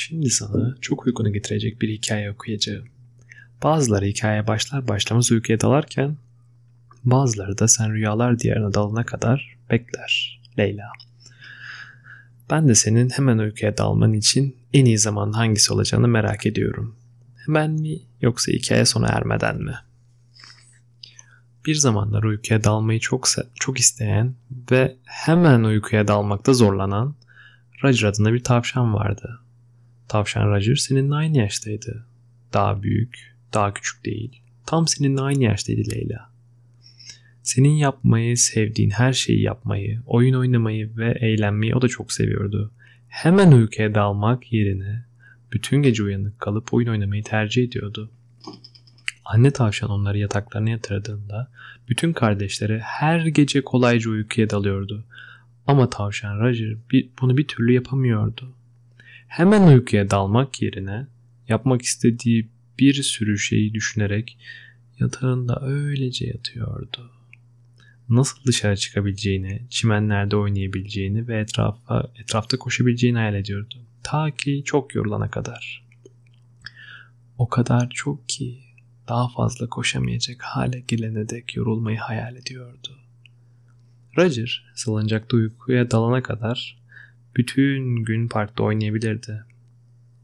Şimdi sana çok uykunu getirecek bir hikaye okuyacağım. Bazıları hikaye başlar başlamaz uykuya dalarken bazıları da sen rüyalar diyarına dalana kadar bekler. Leyla. Ben de senin hemen uykuya dalman için en iyi zaman hangisi olacağını merak ediyorum. Hemen mi yoksa hikaye sona ermeden mi? Bir zamanlar uykuya dalmayı çok çok isteyen ve hemen uykuya dalmakta zorlanan Roger adında bir tavşan vardı. Tavşan Roger seninle aynı yaştaydı. Daha büyük, daha küçük değil. Tam seninle aynı yaştaydı Leyla. Senin yapmayı sevdiğin her şeyi yapmayı, oyun oynamayı ve eğlenmeyi o da çok seviyordu. Hemen uykuya dalmak yerine bütün gece uyanık kalıp oyun oynamayı tercih ediyordu. Anne tavşan onları yataklarına yatırdığında bütün kardeşleri her gece kolayca uykuya dalıyordu. Ama tavşan Roger bunu bir türlü yapamıyordu. Hemen uykuya dalmak yerine yapmak istediği bir sürü şeyi düşünerek yatağında öylece yatıyordu. Nasıl dışarı çıkabileceğini, çimenlerde oynayabileceğini ve etrafa, etrafta koşabileceğini hayal ediyordu. Ta ki çok yorulana kadar. O kadar çok ki daha fazla koşamayacak hale gelene dek yorulmayı hayal ediyordu. Roger salıncakta uykuya dalana kadar bütün gün parkta oynayabilirdi.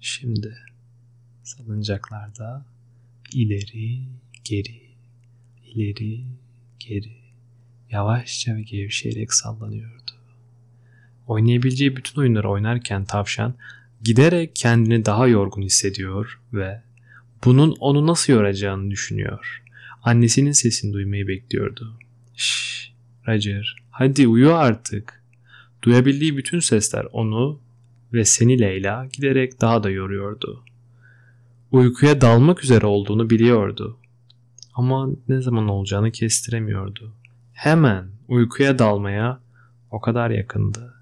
Şimdi salıncaklarda ileri geri, ileri geri, yavaşça ve gevşeyerek sallanıyordu. Oynayabileceği bütün oyunları oynarken tavşan giderek kendini daha yorgun hissediyor ve bunun onu nasıl yoracağını düşünüyor. Annesinin sesini duymayı bekliyordu. Şşş Roger hadi uyu artık. Duyabildiği bütün sesler onu ve seni Leyla giderek daha da yoruyordu. Uykuya dalmak üzere olduğunu biliyordu. Ama ne zaman olacağını kestiremiyordu. Hemen uykuya dalmaya o kadar yakındı.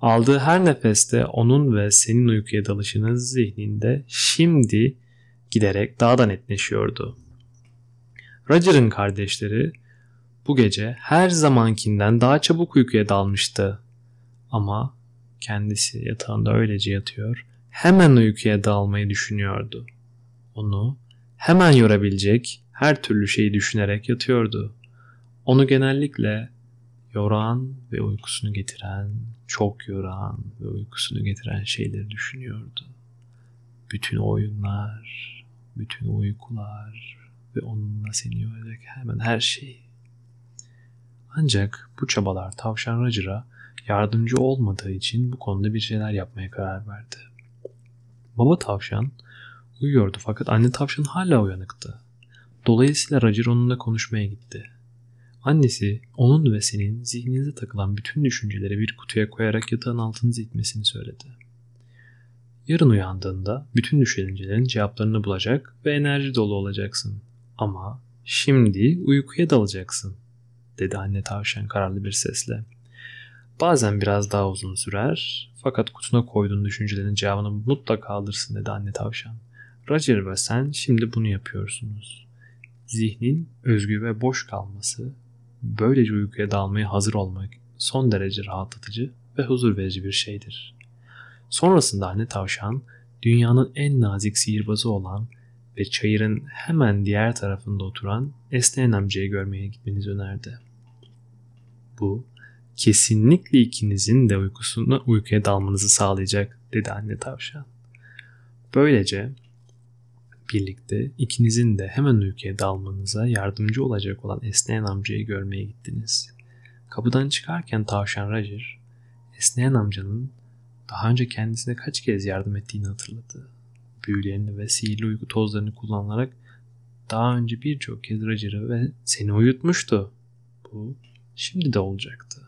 Aldığı her nefeste onun ve senin uykuya dalışınız zihninde şimdi giderek daha da netleşiyordu. Roger'ın kardeşleri bu gece her zamankinden daha çabuk uykuya dalmıştı. Ama kendisi yatağında öylece yatıyor, hemen uykuya dalmayı düşünüyordu. Onu hemen yorabilecek her türlü şeyi düşünerek yatıyordu. Onu genellikle yoran ve uykusunu getiren, çok yoran ve uykusunu getiren şeyleri düşünüyordu. Bütün oyunlar, bütün uykular ve onunla seni yoracak hemen her şey. Ancak bu çabalar Tavşan Roger'a yardımcı olmadığı için bu konuda bir şeyler yapmaya karar verdi. Baba tavşan uyuyordu fakat anne tavşan hala uyanıktı. Dolayısıyla Roger onunla konuşmaya gitti. Annesi onun ve senin zihninize takılan bütün düşünceleri bir kutuya koyarak yatağın altınıza itmesini söyledi. Yarın uyandığında bütün düşüncelerin cevaplarını bulacak ve enerji dolu olacaksın. Ama şimdi uykuya dalacaksın, dedi anne tavşan kararlı bir sesle. Bazen biraz daha uzun sürer fakat kutuna koyduğun düşüncelerin cevabını mutlaka alırsın dedi anne tavşan. Roger ve sen şimdi bunu yapıyorsunuz. Zihnin özgür ve boş kalması, böylece uykuya dalmaya hazır olmak son derece rahatlatıcı ve huzur verici bir şeydir. Sonrasında anne tavşan dünyanın en nazik sihirbazı olan ve çayırın hemen diğer tarafında oturan esneyen amcayı görmeye gitmenizi önerdi. Bu kesinlikle ikinizin de uykusunu uykuya dalmanızı sağlayacak dedi anne tavşan. Böylece birlikte ikinizin de hemen uykuya dalmanıza yardımcı olacak olan esneyen amcayı görmeye gittiniz. Kapıdan çıkarken tavşan Roger, esneyen amcanın daha önce kendisine kaç kez yardım ettiğini hatırladı. Büyülerini ve sihirli uyku tozlarını kullanarak daha önce birçok kez Roger'ı ve seni uyutmuştu. Bu şimdi de olacaktı.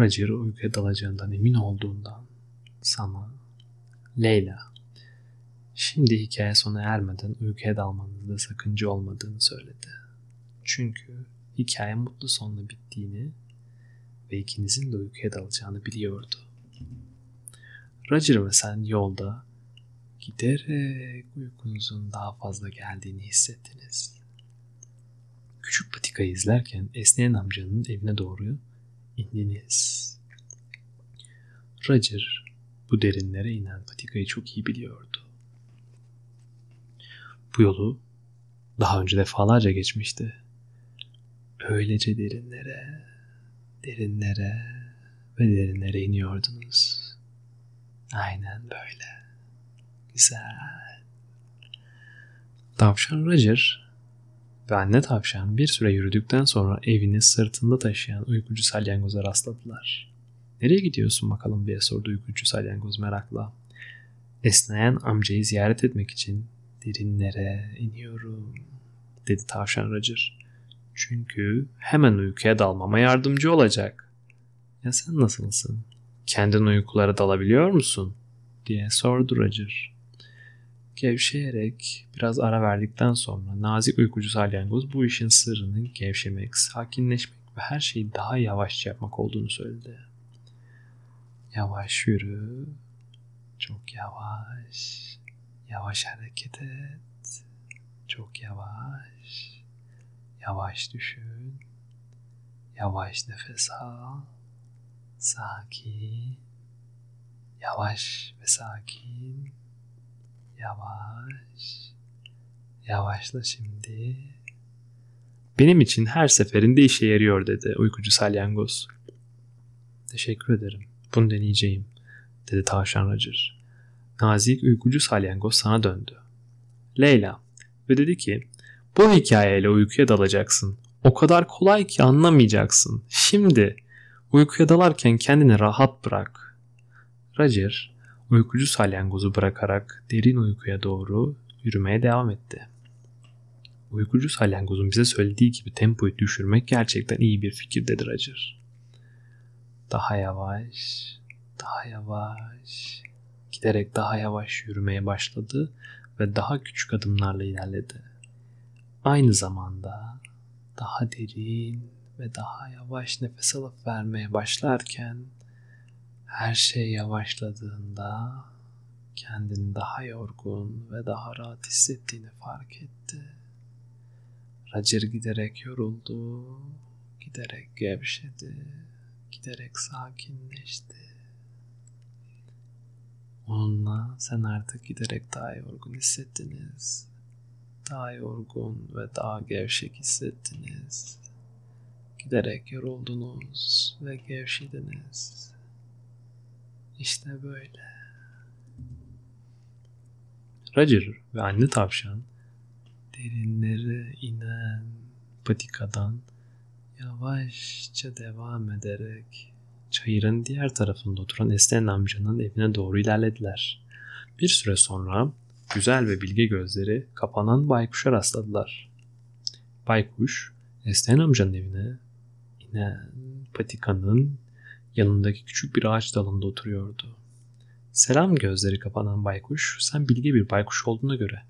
Roger uykuya dalacağından emin olduğundan sana Leyla şimdi hikaye sona ermeden uykuya dalmanızda sakınca olmadığını söyledi. Çünkü hikaye mutlu sonla bittiğini ve ikinizin de uykuya dalacağını biliyordu. Roger ve sen yolda giderek uykunuzun daha fazla geldiğini hissettiniz. Küçük patikayı izlerken esneyen amcanın evine doğru indiniz. Roger bu derinlere inen patikayı çok iyi biliyordu. Bu yolu daha önce defalarca geçmişti. Öylece derinlere, derinlere ve derinlere iniyordunuz. Aynen böyle. Güzel. Tavşan Roger ve anne tavşan bir süre yürüdükten sonra evini sırtında taşıyan uykucu salyangoza rastladılar. Nereye gidiyorsun bakalım diye sordu uykucu salyangoz merakla. Esneyen amcayı ziyaret etmek için derinlere iniyorum dedi tavşan Roger. Çünkü hemen uykuya dalmama yardımcı olacak. Ya sen nasılsın? Kendin uykulara dalabiliyor musun? diye sordu Roger. Gevşeyerek biraz ara verdikten sonra nazik uykucu salyangoz bu işin sırrının gevşemek, sakinleşmek ve her şeyi daha yavaşça yapmak olduğunu söyledi. Yavaş yürü, çok yavaş, yavaş hareket et, çok yavaş, yavaş düşün, yavaş nefes al, sakin, yavaş ve sakin Yavaş. Yavaşla şimdi. Benim için her seferinde işe yarıyor dedi uykucu salyangoz. Teşekkür ederim. Bunu deneyeceğim dedi tavşan Roger. Nazik uykucu salyangoz sana döndü. Leyla ve dedi ki bu hikayeyle uykuya dalacaksın. O kadar kolay ki anlamayacaksın. Şimdi uykuya dalarken kendini rahat bırak. Roger uykucu salyangozu bırakarak derin uykuya doğru yürümeye devam etti. Uykucu salyangozun bize söylediği gibi tempoyu düşürmek gerçekten iyi bir fikir dedi Roger. Daha yavaş, daha yavaş, giderek daha yavaş yürümeye başladı ve daha küçük adımlarla ilerledi. Aynı zamanda daha derin ve daha yavaş nefes alıp vermeye başlarken her şey yavaşladığında kendini daha yorgun ve daha rahat hissettiğini fark etti. Roger giderek yoruldu, giderek gevşedi, giderek sakinleşti. Onunla sen artık giderek daha yorgun hissettiniz. Daha yorgun ve daha gevşek hissettiniz. Giderek yoruldunuz ve gevşediniz. İşte böyle. Roger ve anne tavşan derinlere inen patikadan yavaşça devam ederek çayırın diğer tarafında oturan Esen amcanın evine doğru ilerlediler. Bir süre sonra güzel ve bilge gözleri kapanan baykuşa rastladılar. Baykuş, Esen amcanın evine inen patikanın yanındaki küçük bir ağaç dalında oturuyordu. Selam gözleri kapanan baykuş, sen bilgi bir baykuş olduğuna göre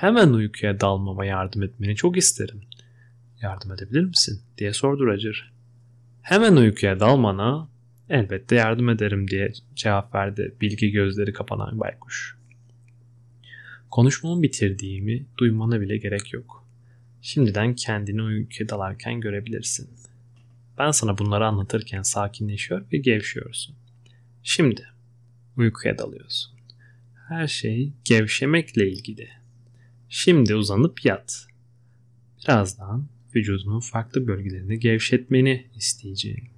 hemen uykuya dalmama yardım etmeni çok isterim. Yardım edebilir misin? diye sordu Roger. Hemen uykuya dalmana elbette yardım ederim diye cevap verdi bilgi gözleri kapanan baykuş. Konuşmamı bitirdiğimi duymana bile gerek yok. Şimdiden kendini uykuya dalarken görebilirsin. Ben sana bunları anlatırken sakinleşiyor ve gevşiyorsun. Şimdi uykuya dalıyorsun. Her şey gevşemekle ilgili. Şimdi uzanıp yat. Birazdan vücudunun farklı bölgelerini gevşetmeni isteyeceğim.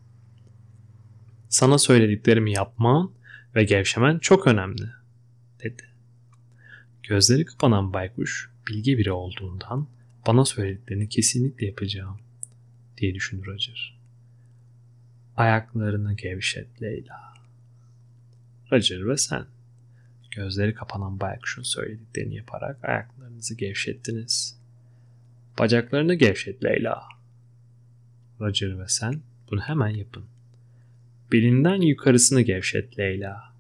Sana söylediklerimi yapman ve gevşemen çok önemli, dedi. Gözleri kapanan baykuş bilgi biri olduğundan bana söylediklerini kesinlikle yapacağım, diye düşünür Roger. Ayaklarını gevşet Leyla. Roger ve sen. Gözleri kapanan baykuşun söylediklerini yaparak ayaklarınızı gevşettiniz. Bacaklarını gevşet Leyla. Roger ve sen bunu hemen yapın. Belinden yukarısını gevşet Leyla.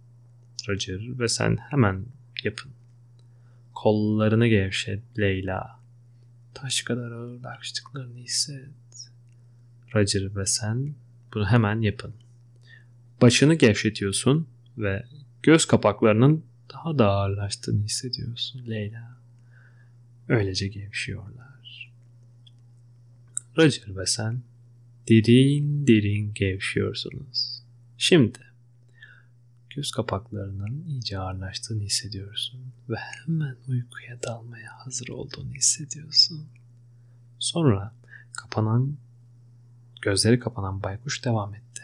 Roger ve sen hemen yapın. Kollarını gevşet Leyla. Taş kadar ağırlaştıklarını hisset. Roger ve sen bunu hemen yapın. Başını gevşetiyorsun ve göz kapaklarının daha da ağırlaştığını hissediyorsun Leyla. Öylece gevşiyorlar. Roger ve sen derin derin gevşiyorsunuz. Şimdi göz kapaklarının iyice ağırlaştığını hissediyorsun ve hemen uykuya dalmaya hazır olduğunu hissediyorsun. Sonra kapanan gözleri kapanan baykuş devam etti.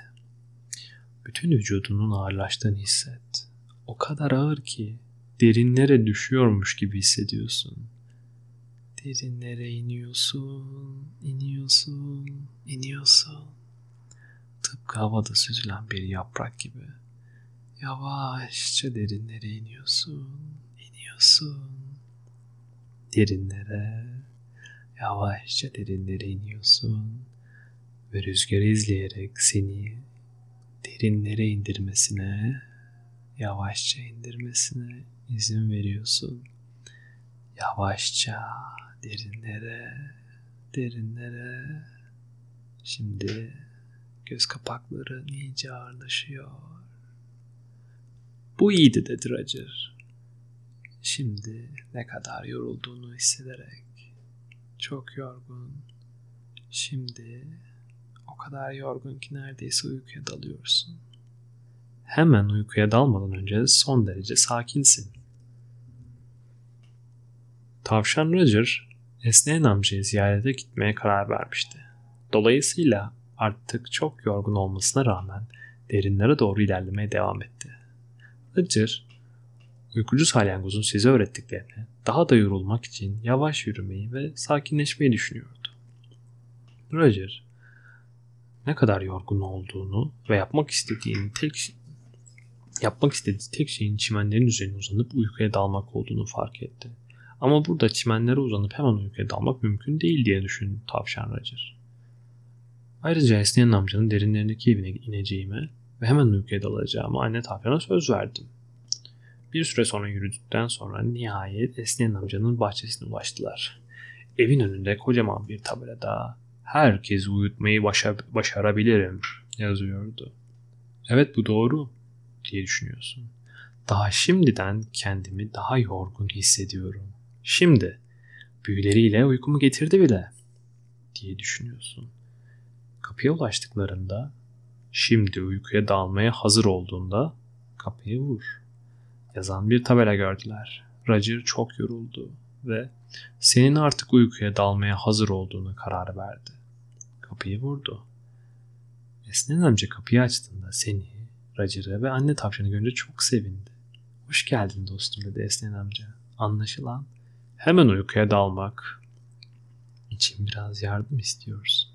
Bütün vücudunun ağırlaştığını hisset. O kadar ağır ki derinlere düşüyormuş gibi hissediyorsun. Derinlere iniyorsun, iniyorsun, iniyorsun. Tıpkı havada süzülen bir yaprak gibi. Yavaşça derinlere iniyorsun, iniyorsun. Derinlere, yavaşça derinlere iniyorsun. Ve rüzgarı izleyerek seni derinlere indirmesine, yavaşça indirmesine izin veriyorsun. Yavaşça derinlere, derinlere. Şimdi göz kapakları iyice ağırlaşıyor. Bu iyiydi dedi Roger. Şimdi ne kadar yorulduğunu hissederek. Çok yorgun. Şimdi o kadar yorgun ki neredeyse uykuya dalıyorsun. Hemen uykuya dalmadan önce son derece sakinsin. Tavşan Roger, esneyen amcayı ziyarete gitmeye karar vermişti. Dolayısıyla artık çok yorgun olmasına rağmen derinlere doğru ilerlemeye devam etti. Roger, uykucu salyangozun size öğrettiklerini daha da yorulmak için yavaş yürümeyi ve sakinleşmeyi düşünüyordu. Roger, ne kadar yorgun olduğunu ve yapmak istediğini tek yapmak istediği tek şeyin çimenlerin üzerine uzanıp uykuya dalmak olduğunu fark etti. Ama burada çimenlere uzanıp hemen uykuya dalmak mümkün değil diye düşündü tavşan Roger. Ayrıca esneyen amcanın derinlerindeki evine ineceğime ve hemen uykuya dalacağımı anne tavşana söz verdim. Bir süre sonra yürüdükten sonra nihayet esneyen amcanın bahçesine ulaştılar. Evin önünde kocaman bir tabelada herkesi uyutmayı başar başarabilirim yazıyordu. Evet bu doğru diye düşünüyorsun. Daha şimdiden kendimi daha yorgun hissediyorum. Şimdi büyüleriyle uykumu getirdi bile diye düşünüyorsun. Kapıya ulaştıklarında şimdi uykuya dalmaya hazır olduğunda kapıyı vur. Yazan bir tabela gördüler. Roger çok yoruldu ve senin artık uykuya dalmaya hazır olduğunu karar verdi. Kapıyı vurdu. Esnen amca kapıyı açtığında seni, Roger'ı ve anne tavşanı görünce çok sevindi. Hoş geldin dostum dedi Esnen amca. Anlaşılan hemen uykuya dalmak için biraz yardım istiyoruz.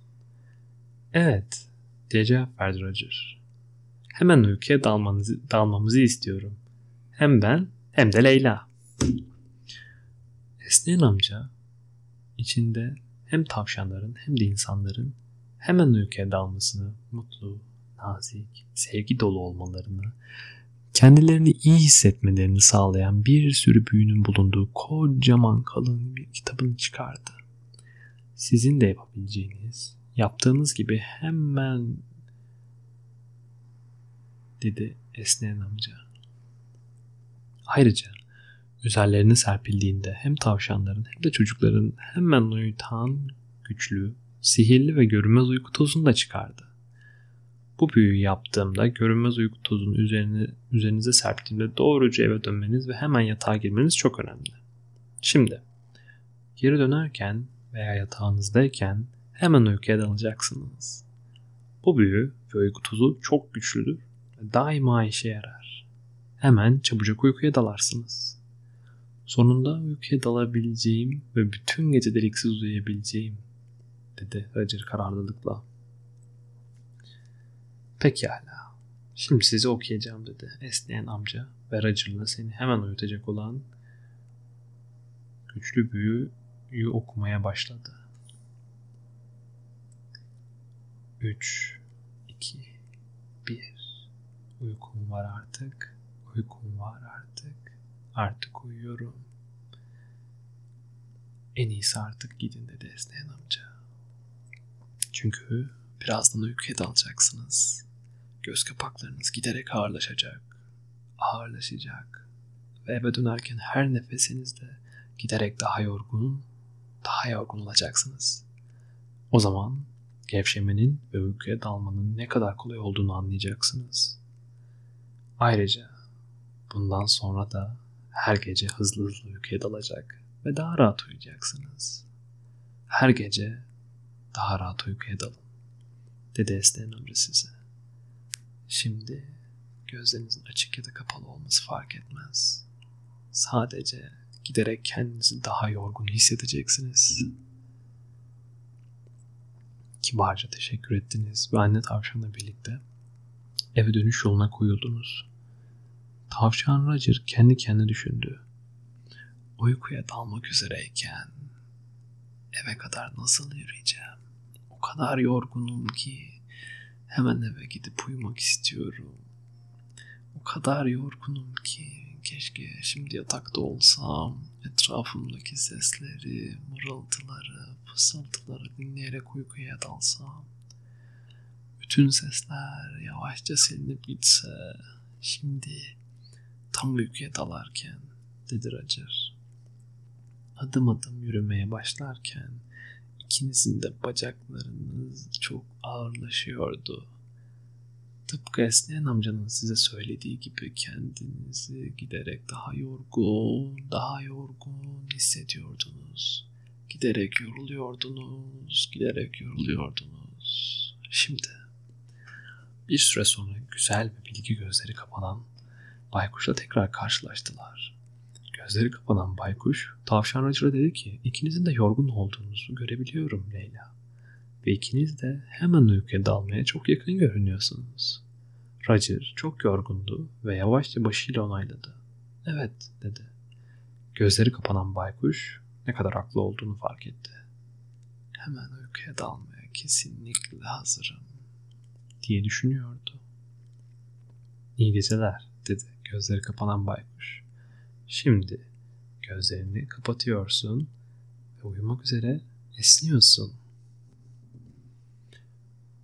Evet diye cevap verdi Roger. Hemen uykuya dalmanızı, dalmamızı istiyorum. Hem ben hem de Leyla. Esneyen amca içinde hem tavşanların hem de insanların hemen uykuya dalmasını, mutlu, nazik, sevgi dolu olmalarını, kendilerini iyi hissetmelerini sağlayan bir sürü büyünün bulunduğu kocaman kalın bir kitabını çıkardı. Sizin de yapabileceğiniz, yaptığınız gibi hemen dedi esneyen amca. Ayrıca üzerlerine serpildiğinde hem tavşanların hem de çocukların hemen uyutan güçlü, sihirli ve görünmez uyku tozunu da çıkardı. Bu büyüyü yaptığımda görünmez uyku tozunu üzerine, üzerinize serptiğimde doğruca eve dönmeniz ve hemen yatağa girmeniz çok önemli. Şimdi geri dönerken veya yatağınızdayken hemen uykuya dalacaksınız. Bu büyü ve uyku tozu çok güçlüdür ve daima işe yarar. Hemen çabucak uykuya dalarsınız. Sonunda uykuya dalabileceğim ve bütün gece deliksiz uyuyabileceğim dedi Roger kararlılıkla. Pekala. Şimdi size okuyacağım dedi esneyen amca ve Roger'la seni hemen uyutacak olan güçlü büyüyü okumaya başladı. 3 2 1 Uykum var artık. Uykum var artık. Artık uyuyorum. En iyisi artık gidin dedi esneyen amca. Çünkü birazdan uykuya dalacaksınız. Göz kapaklarınız giderek ağırlaşacak. Ağırlaşacak. Ve eve dönerken her nefesinizde giderek daha yorgun, daha yorgun olacaksınız. O zaman gevşemenin ve uykuya dalmanın ne kadar kolay olduğunu anlayacaksınız. Ayrıca bundan sonra da her gece hızlı hızlı uykuya dalacak ve daha rahat uyuyacaksınız. Her gece daha rahat uykuya dalın, dedi Esneyen amca size. Şimdi gözlerinizin açık ya da kapalı olması fark etmez. Sadece giderek kendinizi daha yorgun hissedeceksiniz. Kibarca teşekkür ettiniz ve anne tavşanla birlikte eve dönüş yoluna koyuldunuz. Tavşan Roger kendi kendine düşündü. Uykuya dalmak üzereyken eve kadar nasıl yürüyeceğim? O kadar yorgunum ki hemen eve gidip uyumak istiyorum. O kadar yorgunum ki keşke şimdi yatakta olsam, etrafımdaki sesleri, mırıltıları, fısıltıları dinleyerek uykuya dalsam. Bütün sesler yavaşça silinip gitse. Şimdi tam uykuya dalarken dedi Roger. Adım adım yürümeye başlarken ikinizin de bacaklarınız çok ağırlaşıyordu. Tıpkı esneyen amcanın size söylediği gibi kendinizi giderek daha yorgun, daha yorgun hissediyordunuz. Giderek yoruluyordunuz, giderek yoruluyordunuz. Şimdi bir süre sonra güzel ve bilgi gözleri kapanan baykuşla tekrar karşılaştılar. Gözleri kapanan baykuş tavşan Roger'a dedi ki ikinizin de yorgun olduğunuzu görebiliyorum Leyla. Ve ikiniz de hemen uykuya dalmaya çok yakın görünüyorsunuz. Roger çok yorgundu ve yavaşça başıyla onayladı. Evet dedi. Gözleri kapanan baykuş ne kadar haklı olduğunu fark etti. Hemen uykuya dalmaya kesinlikle hazırım diye düşünüyordu. İyi geceler dedi gözleri kapanan baykuş. Şimdi gözlerini kapatıyorsun ve uyumak üzere esniyorsun.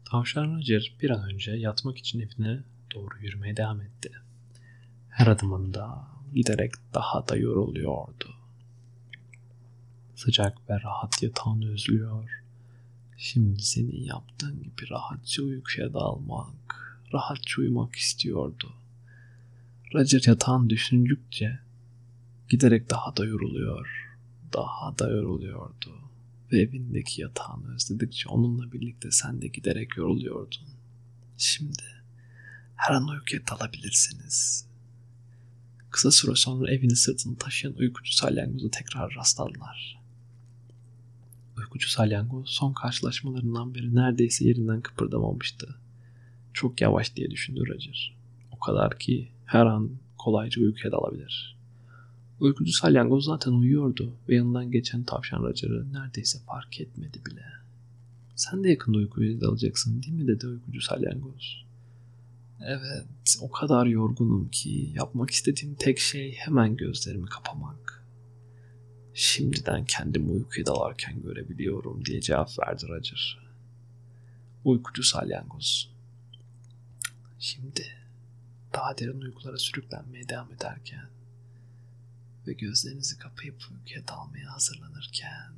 Tavşan Roger bir an önce yatmak için evine doğru yürümeye devam etti. Her adımında giderek daha da yoruluyordu. Sıcak ve rahat yatağını özlüyor. Şimdi senin yaptığın gibi rahatça uykuya dalmak, rahatça uyumak istiyordu. Roger yatağın düşündükçe giderek daha da yoruluyor, daha da yoruluyordu. Ve evindeki yatağını özledikçe onunla birlikte sen de giderek yoruluyordun. Şimdi her an uykuya dalabilirsiniz. Kısa süre sonra evini sırtını taşıyan uykucu salyangoza tekrar rastladılar. Uykucu salyangoz son karşılaşmalarından beri neredeyse yerinden kıpırdamamıştı. Çok yavaş diye düşündü Roger. O kadar ki her an kolayca uykuya dalabilir. Uykucu salyangoz zaten uyuyordu ve yanından geçen tavşan Roger'ı neredeyse fark etmedi bile. Sen de yakında uykuya dalacaksın değil mi dedi uykucu salyangoz. Evet o kadar yorgunum ki yapmak istediğim tek şey hemen gözlerimi kapamak. Şimdiden kendimi uykuya dalarken görebiliyorum diye cevap verdi Roger. Uykucu salyangoz. Şimdi daha derin uykulara sürüklenmeye devam ederken ve gözlerinizi kapayıp uykuya dalmaya hazırlanırken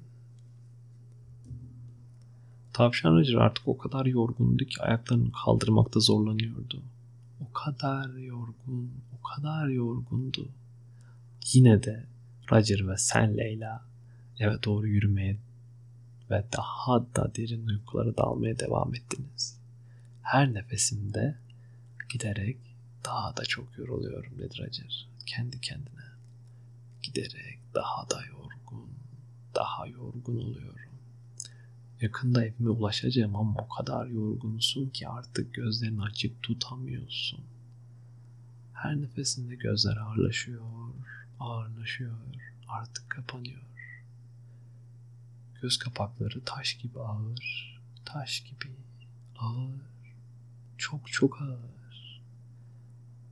Tavşan Roger artık o kadar yorgundu ki ayaklarını kaldırmakta zorlanıyordu. O kadar yorgun, o kadar yorgundu. Yine de Roger ve sen Leyla eve doğru yürümeye ve daha da derin uykulara dalmaya devam ettiniz. Her nefesinde giderek daha da çok yoruluyorum dedi Roger kendi kendine. Giderek daha da yorgun, daha yorgun oluyorum. Yakında evime ulaşacağım ama o kadar yorgunsun ki artık gözlerini açık tutamıyorsun. Her nefesinde gözler ağırlaşıyor, ağırlaşıyor, artık kapanıyor. Göz kapakları taş gibi ağır, taş gibi ağır, çok çok ağır.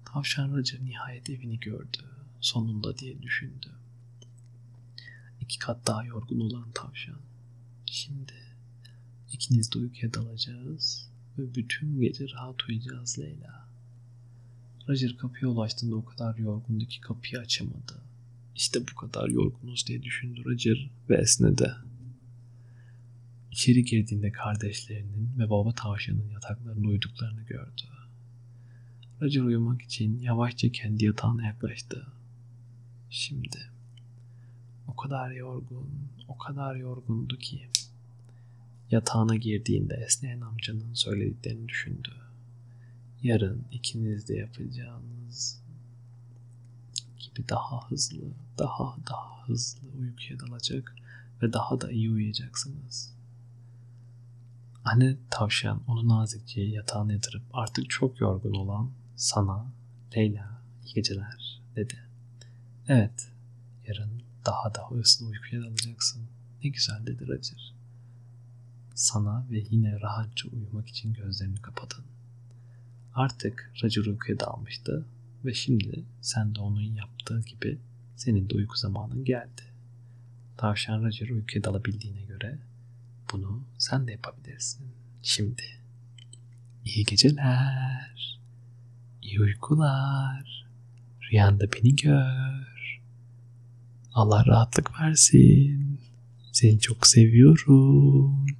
Tavşan nihayet evini gördü, sonunda diye düşündü. İki kat daha yorgun olan tavşan. Şimdi ikiniz de uykuya dalacağız ve bütün gece rahat uyuyacağız Leyla. Roger kapıya ulaştığında o kadar yorgundu ki kapıyı açamadı. İşte bu kadar yorgunuz diye düşündü Roger ve esnedi. İçeri girdiğinde kardeşlerinin ve baba tavşanın yataklarında uyuduklarını gördü. Roger uyumak için yavaşça kendi yatağına yaklaştı. Şimdi o kadar yorgun, o kadar yorgundu ki yatağına girdiğinde esneyen amcanın söylediklerini düşündü. Yarın ikiniz de yapacağınız gibi daha hızlı, daha daha hızlı uykuya dalacak ve daha da iyi uyuyacaksınız. Anne tavşan onu nazikçe yatağına yatırıp artık çok yorgun olan sana Leyla iyi geceler dedi. Evet yarın daha da hızlı uykuya dalacaksın. Ne güzel dedi Roger. Sana ve yine rahatça uyumak için gözlerini kapadın. Artık Roger uykuya dalmıştı ve şimdi sen de onun yaptığı gibi senin de uyku zamanın geldi. Tavşan Roger uykuya dalabildiğine göre bunu sen de yapabilirsin. Şimdi iyi geceler, iyi uykular, rüyanda beni gör. Allah rahatlık versin. Seni çok seviyorum.